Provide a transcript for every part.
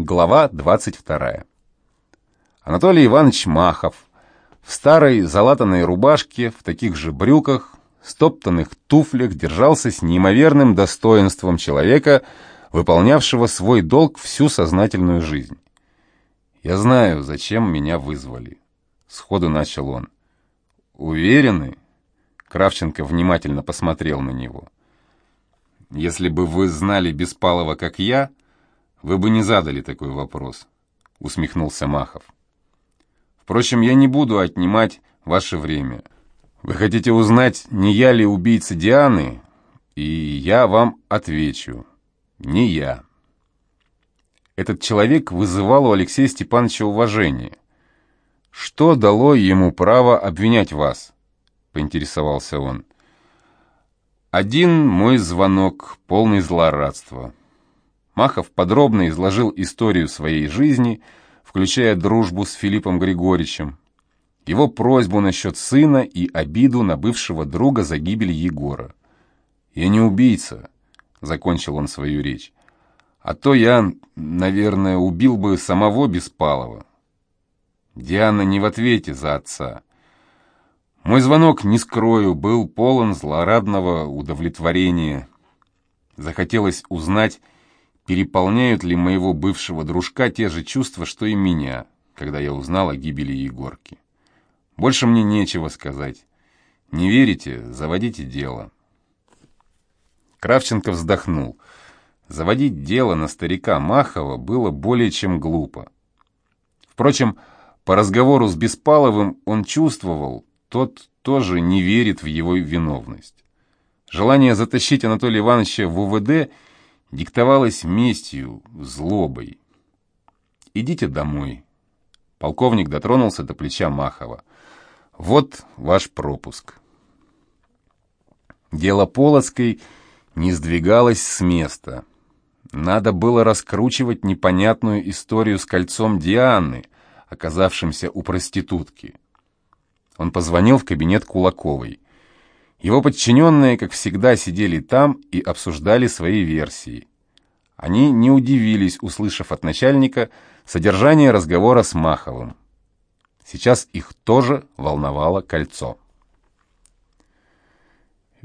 Глава 22. Анатолий Иванович Махов в старой залатанной рубашке, в таких же брюках, стоптанных туфлях держался с неимоверным достоинством человека, выполнявшего свой долг всю сознательную жизнь. «Я знаю, зачем меня вызвали», — сходу начал он. «Уверены?» — Кравченко внимательно посмотрел на него. «Если бы вы знали Беспалова, как я, вы бы не задали такой вопрос», — усмехнулся Махов. «Впрочем, я не буду отнимать ваше время. Вы хотите узнать, не я ли убийца Дианы, и я вам отвечу. Не я». Этот человек вызывал у Алексея Степановича уважение. «Что дало ему право обвинять вас?» — поинтересовался он. «Один мой звонок, полный злорадства». Махов подробно изложил историю своей жизни, включая дружбу с Филиппом Григорьевичем, его просьбу насчет сына и обиду на бывшего друга за гибель Егора. «Я не убийца», — закончил он свою речь. «А то я, наверное, убил бы самого Беспалова». Диана не в ответе за отца. Мой звонок, не скрою, был полон злорадного удовлетворения. Захотелось узнать, переполняют ли моего бывшего дружка те же чувства, что и меня, когда я узнал о гибели Егорки. Больше мне нечего сказать. Не верите? Заводите дело. Кравченко вздохнул. Заводить дело на старика Махова было более чем глупо. Впрочем, по разговору с Беспаловым он чувствовал, тот тоже не верит в его виновность. Желание затащить Анатолия Ивановича в УВД – диктовалось местью, злобой. «Идите домой». Полковник дотронулся до плеча Махова. «Вот ваш пропуск». Дело Полоцкой не сдвигалось с места. Надо было раскручивать непонятную историю с кольцом Дианы, оказавшимся у проститутки. Он позвонил в кабинет Кулаковой. Его подчиненные, как всегда, сидели там и обсуждали свои версии. Они не удивились, услышав от начальника содержание разговора с Маховым. Сейчас их тоже волновало кольцо.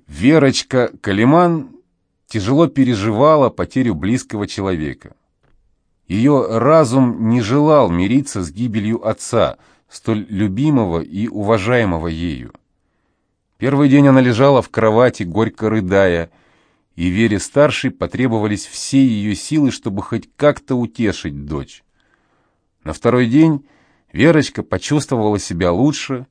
Верочка Калиман тяжело переживала потерю близкого человека. Ее разум не желал мириться с гибелью отца, столь любимого и уважаемого ею. Первый день она лежала в кровати, горько рыдая, и Вере старшей потребовались все ее силы, чтобы хоть как-то утешить дочь. На второй день Верочка почувствовала себя лучше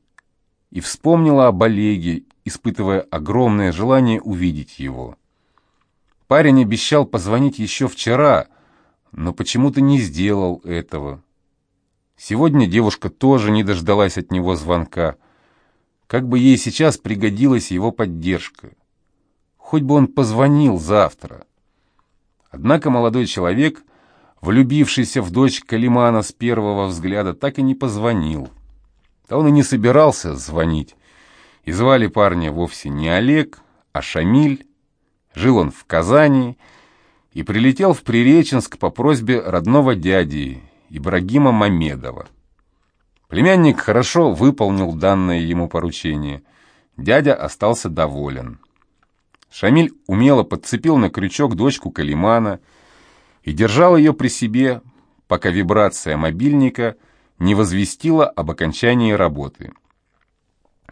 и вспомнила об Олеге, испытывая огромное желание увидеть его. Парень обещал позвонить еще вчера, но почему-то не сделал этого. Сегодня девушка тоже не дождалась от него звонка — как бы ей сейчас пригодилась его поддержка. Хоть бы он позвонил завтра. Однако молодой человек, влюбившийся в дочь Калимана с первого взгляда, так и не позвонил. Да он и не собирался звонить. И звали парня вовсе не Олег, а Шамиль. Жил он в Казани и прилетел в Приреченск по просьбе родного дяди Ибрагима Мамедова. Племянник хорошо выполнил данное ему поручение. Дядя остался доволен. Шамиль умело подцепил на крючок дочку Калимана и держал ее при себе, пока вибрация мобильника не возвестила об окончании работы.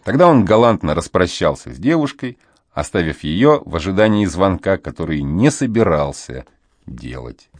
Тогда он галантно распрощался с девушкой, оставив ее в ожидании звонка, который не собирался делать.